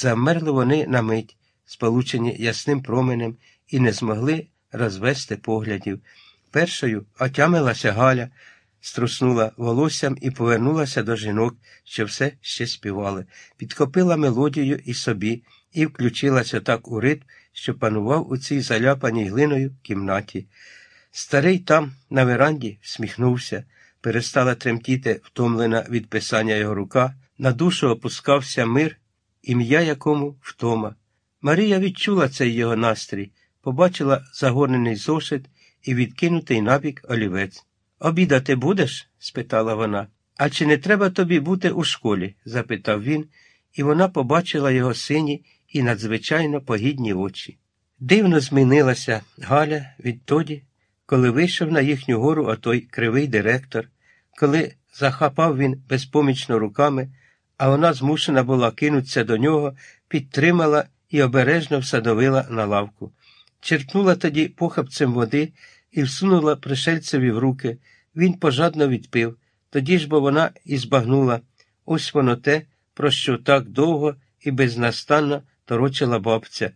Замерли вони на мить, сполучені ясним променем, і не змогли розвести поглядів. Першою отямилася Галя, струснула волоссям і повернулася до жінок, що все ще співали, підхопила мелодію і собі, і включилася так у ритм, що панував у цій заляпаній глиною кімнаті. Старий там, на веранді, всміхнувся, перестала тремтіти, втомлена від писання його рука, на душу опускався мир, ім'я якому втома. Марія відчула цей його настрій, побачила загорнений зошит і відкинутий набік олівець. Обідати будеш? спитала вона. А чи не треба тобі бути у школі? запитав він, і вона побачила його сині і надзвичайно погідні очі. Дивно змінилася Галя відтоді, коли вийшов на їхню гору отой кривий директор, коли захапав він безпомічно руками, а вона змушена була кинутися до нього, підтримала і обережно всадовила на лавку. Черпнула тоді похапцем води і всунула пришельцеві в руки. Він пожадно відпив. Тоді ж бо вона і збагнула ось воно те, про що так довго і безнастанно торочила бабця.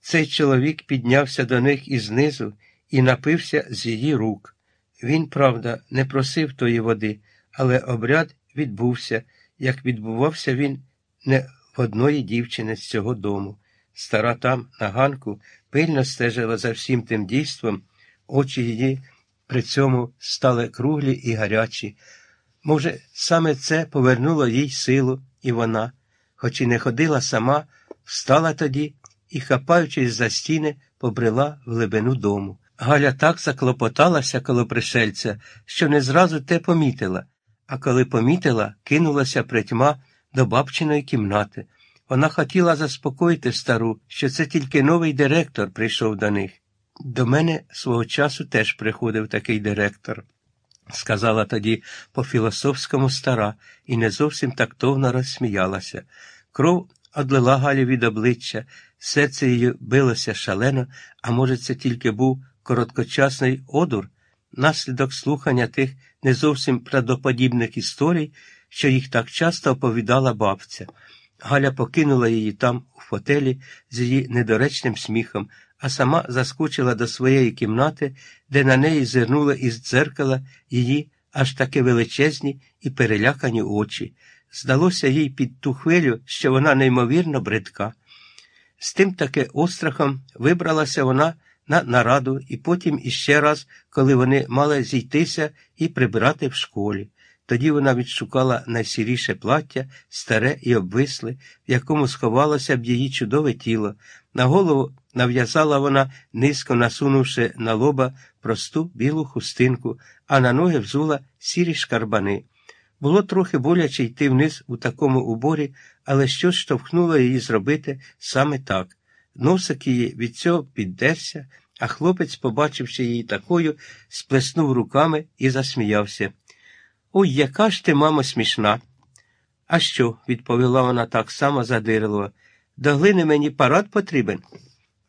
Цей чоловік піднявся до них ізнизу і напився з її рук. Він, правда, не просив тої води, але обряд відбувся, як відбувався він не в одної дівчини з цього дому. Стара там, на ганку, пильно стежила за всім тим дійством, очі її при цьому стали круглі і гарячі. Може, саме це повернуло їй силу, і вона, хоч і не ходила сама, встала тоді і, хапаючись за стіни, побрела в глибину дому. Галя так заклопоталася коло пришельця, що не зразу те помітила, а коли помітила, кинулася притьма до бабчиної кімнати. Вона хотіла заспокоїти стару, що це тільки новий директор прийшов до них. До мене свого часу теж приходив такий директор, сказала тоді по філософському стара і не зовсім тактовно розсміялася. Кров одлила Галі від обличчя, серце її билося шалено, а може, це тільки був короткочасний одур, наслідок слухання тих не зовсім правдоподібних історій, що їх так часто оповідала бабця. Галя покинула її там, у фотелі, з її недоречним сміхом, а сама заскочила до своєї кімнати, де на неї зирнули із дзеркала її аж таки величезні і перелякані очі. Здалося їй під ту хвилю, що вона неймовірно бридка. З тим таки острахом вибралася вона на нараду і потім іще раз, коли вони мали зійтися і прибирати в школі. Тоді вона відшукала найсіріше плаття, старе і обвисле, в якому сховалося б її чудове тіло. На голову нав'язала вона, низько насунувши на лоба просту білу хустинку, а на ноги взула сірі шкарбани. Було трохи боляче йти вниз у такому уборі, але щось штовхнуло її зробити саме так. Носик її від цього піддерся, а хлопець, побачивши її такою, сплеснув руками і засміявся. Ой, яка ж ти, мамо, смішна. А що? відповіла вона так само задирливо. До глини мені парад потрібен.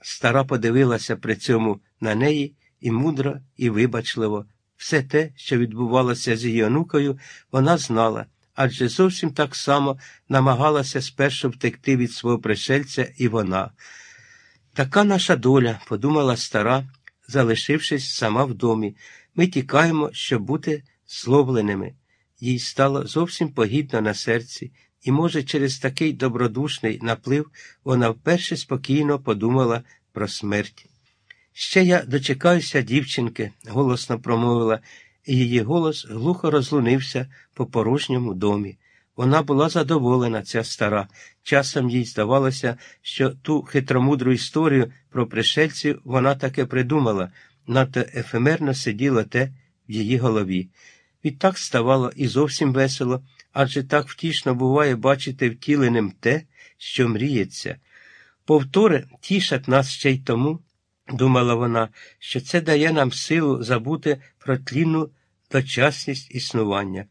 Стара подивилася при цьому на неї і мудро, і вибачливо. Все те, що відбувалося з її онукою, вона знала, адже зовсім так само намагалася спершу втекти від свого пришельця і вона. Така наша доля, подумала стара, залишившись сама в домі. Ми тікаємо, щоб бути зловленими. Їй стало зовсім погідно на серці, і, може, через такий добродушний наплив вона вперше спокійно подумала про смерть. Ще я дочекаюся дівчинки, голосно промовила, і її голос глухо розлунився по порожньому домі. Вона була задоволена, ця стара. Часом їй здавалося, що ту хитромудру історію про пришельців вона таки придумала, надто ефемерно сиділо те в її голові. Відтак ставало і зовсім весело, адже так втішно буває бачити втіленим те, що мріється. Повтори тішать нас ще й тому, думала вона, що це дає нам силу забути про тлінну дочасність існування.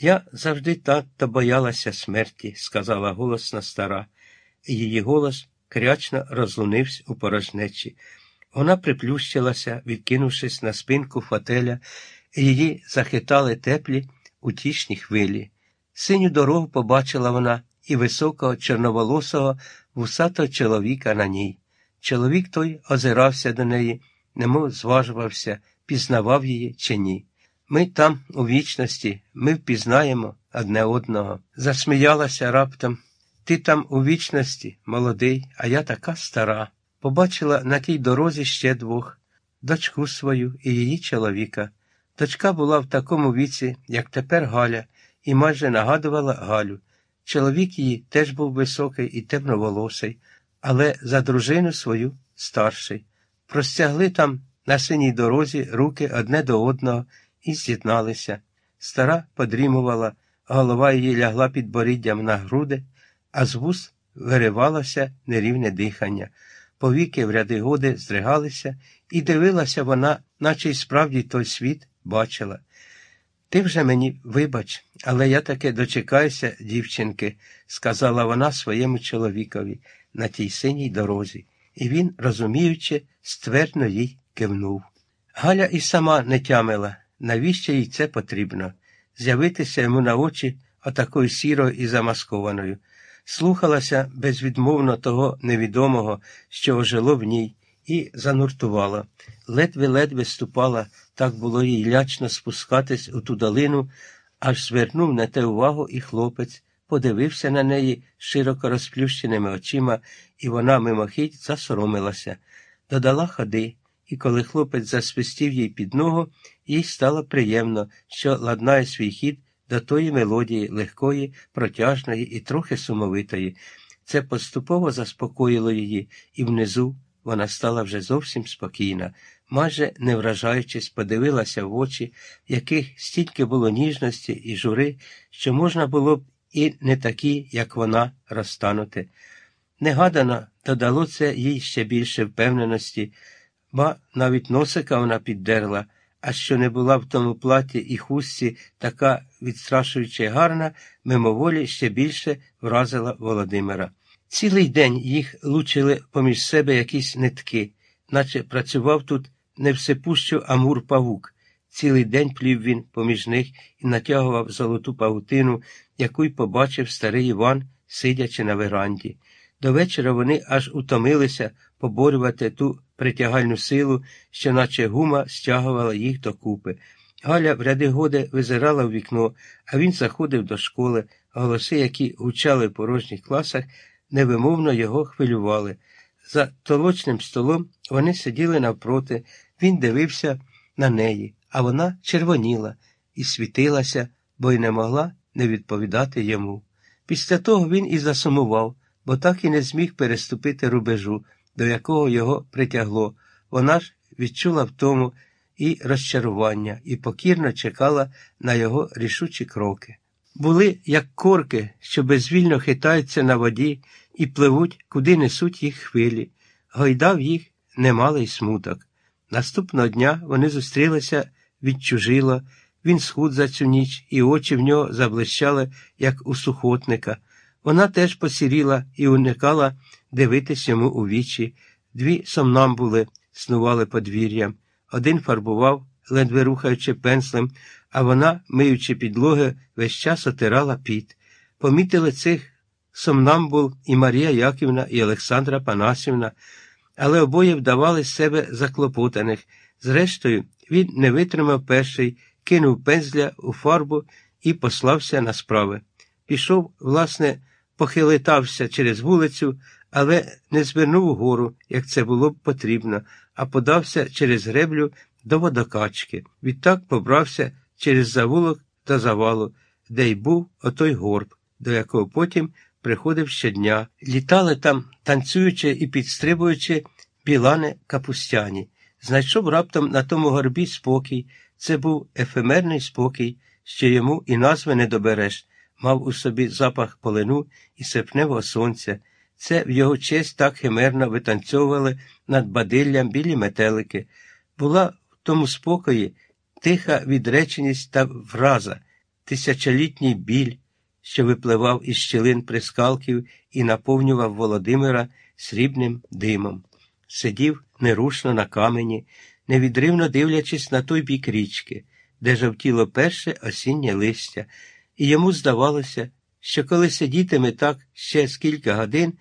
Я завжди тато боялася смерті, сказала голосна стара, її голос крячно розлунився у порожнечі. Вона приплющилася, відкинувшись на спинку фотеля, і її захитали теплі утішні хвилі. Синю дорогу побачила вона і високого чорноволосого вусатого чоловіка на ній. Чоловік той озирався до неї, немов зважувався, пізнавав її чи ні. Ми там, у вічності, ми впізнаємо одне одного. Засміялася раптом. Ти там у вічності, молодий, а я така стара. Побачила на тій дорозі ще двох дочку свою і її чоловіка. Дочка була в такому віці, як тепер Галя, і майже нагадувала Галю. Чоловік її теж був високий і темноволосий, але за дружину свою старший. Простягли там на синій дорозі руки одне до одного і з'єдналися. Стара подрімувала, голова її лягла під боріддям на груди, а з вуст виривалося нерівне дихання. Повіки в ряди годи здригалися, і дивилася вона, наче й справді той світ бачила. Ти вже мені вибач, але я таки дочекаюся, дівчинки, сказала вона своєму чоловікові на тій синій дорозі, і він, розуміючи, ствердно їй кивнув. Галя і сама не тямила, навіщо їй це потрібно? З'явитися йому на очі отакою сірою і замаскованою, слухалася безвідмовно того невідомого, що ожило в ній, і зануртувала. Ледве-ледве ступала, так було їй лячно спускатись у ту долину, аж звернув на те увагу і хлопець, подивився на неї широко розплющеними очима, і вона мимохідь засоромилася, додала ходи, і коли хлопець засвистів їй під ногу, їй стало приємно, що ладнає свій хід до тої мелодії легкої, протяжної і трохи сумовитої. Це поступово заспокоїло її, і внизу вона стала вже зовсім спокійна, майже не вражаючись, подивилася в очі, в яких стільки було ніжності і жури, що можна було б і не такі, як вона, розтанути. Негадано додало це їй ще більше впевненості, ба навіть носика вона піддерла, а що не була в тому платі і хустці така відстрашуючи гарна, мимоволі ще більше вразила Володимира. Цілий день їх лучили поміж себе якісь нитки, наче працював тут не всепущу Амур павук. Цілий день плів він поміж них і натягував золоту павутину, яку й побачив старий Іван, сидячи на веранді. До вечора вони аж утомилися поборювати ту притягальну силу, що, наче гума, стягувала їх докупи. Галя в ряди годи визирала в вікно, а він заходив до школи, голоси, які гучали в порожніх класах, невимовно його хвилювали. За толочним столом вони сиділи навпроти, він дивився на неї, а вона червоніла і світилася, бо й не могла не відповідати йому. Після того він і засумував, бо так і не зміг переступити рубежу, до якого його притягло. Вона ж відчула втому і розчарування, і покірно чекала на його рішучі кроки. Були, як корки, що безвільно хитаються на воді і пливуть, куди несуть їх хвилі. Гойдав їх немалий смуток. Наступного дня вони зустрілися відчужило, він схуд за цю ніч, і очі в нього заблищали, як у сухотника. Вона теж посіріла і уникала дивитись йому у вічі. Дві сомнамбули снували подвір'ям. Один фарбував, ледве рухаючи пенслем, а вона, миючи підлоги, весь час отирала піт. Помітили цих сомнамбул і Марія Яківна, і Олександра Панасівна, але обоє вдавали з себе заклопотаних. Зрештою, він не витримав перший, кинув пензля у фарбу і послався на справи. Пішов, власне, похилитався через вулицю, але не звернув угору, як це було б потрібно, а подався через греблю до водокачки. Відтак побрався через завулок до завалу, де й був отой горб, до якого потім приходив щодня. Літали там, танцюючи і підстрибуючи, білани капустяні. Знайшов раптом на тому горбі спокій. Це був ефемерний спокій, що йому і назви не добереш, мав у собі запах полину і серпневого сонця. Це в його честь так химерно витанцьовували над бадиллям білі метелики. Була в тому спокої тиха відреченість та враза, тисячолітній біль, що випливав із щілин прискалків і наповнював Володимира срібним димом. Сидів нерушно на камені, невідривно дивлячись на той бік річки, де жовтіло перше осіннє листя, і йому здавалося, що коли сидітиме так ще з кілька годин,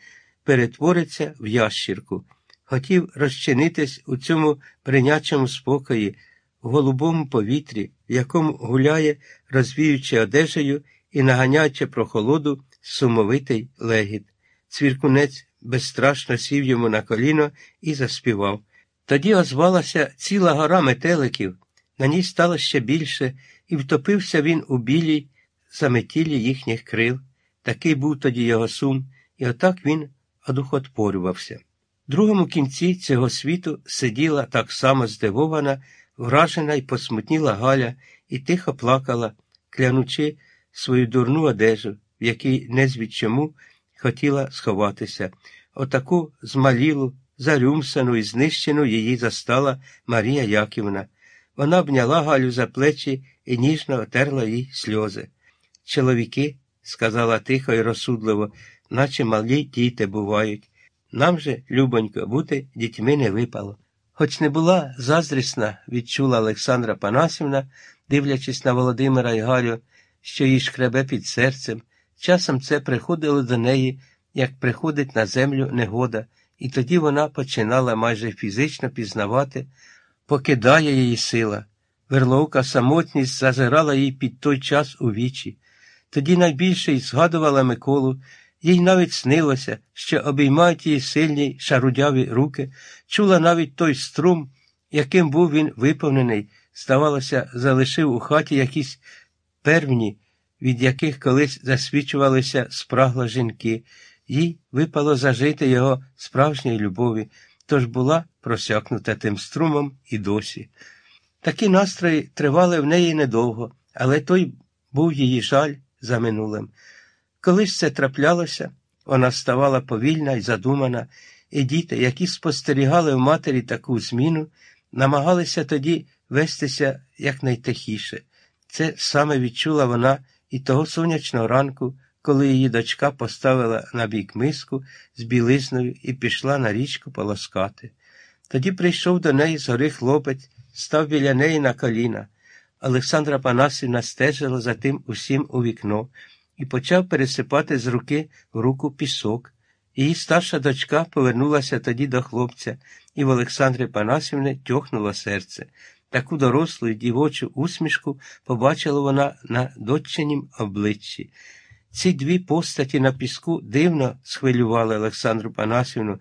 перетвориться в ящірку. Хотів розчинитись у цьому прийнячому спокої, в голубому повітрі, в якому гуляє, розвіючи одежею і наганяючи прохолоду сумовитий легіт. Цвіркунець безстрашно сів йому на коліно і заспівав. Тоді озвалася ціла гора метеликів, на ній стало ще більше, і втопився він у білій заметілі їхніх крил. Такий був тоді його сум, і отак він одухотворювався. В другому кінці цього світу сиділа так само здивована, вражена і посмутніла Галя і тихо плакала, клянучи свою дурну одежу, в якій незвідчому хотіла сховатися. Отаку змалілу, зарюмсану і знищену її застала Марія Яківна. Вона обняла Галю за плечі і ніжно отерла їй сльози. Чоловіки, сказала тихо і розсудливо, наче малі діти бувають. Нам же, любонько, бути дітьми не випало. Хоч не була заздрісна, відчула Олександра Панасівна, дивлячись на Володимира і Галю, що їй шкребе під серцем. Часом це приходило до неї, як приходить на землю негода, і тоді вона починала майже фізично пізнавати, покидає її сила. Верловка самотність зазирала їй під той час у вічі. Тоді найбільше й згадувала Миколу, їй навіть снилося, що обіймають її сильні шарудяві руки, чула навіть той струм, яким був він виповнений, здавалося, залишив у хаті якісь первні, від яких колись засвічувалися спрагла жінки, їй випало зажити його справжньої любові, тож була просякнута тим струмом і досі. Такі настрої тривали в неї недовго, але той був її жаль за минулим. Коли ж це траплялося, вона ставала повільна і задумана, і діти, які спостерігали в матері таку зміну, намагалися тоді вестися якнайтихіше. Це саме відчула вона і того сонячного ранку, коли її дочка поставила на бік миску з білизною і пішла на річку полоскати. Тоді прийшов до неї з хлопець, став біля неї на коліна. Олександра Панасівна стежила за тим усім у вікно і почав пересипати з руки в руку пісок. Її старша дочка повернулася тоді до хлопця, і в Олександрі Панасівни тьохнуло серце. Таку дорослу і дівочу усмішку побачила вона на доччинім обличчі. Ці дві постаті на піску дивно схвилювали Олександру Панасівну,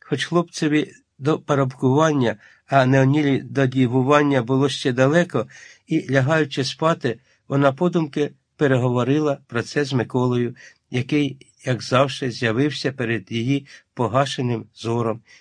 хоч хлопцеві до парабкування, а Неонілі до дівування було ще далеко, і, лягаючи спати, вона подумки переговорила про це з Миколою, який, як завжди, з'явився перед її погашеним зором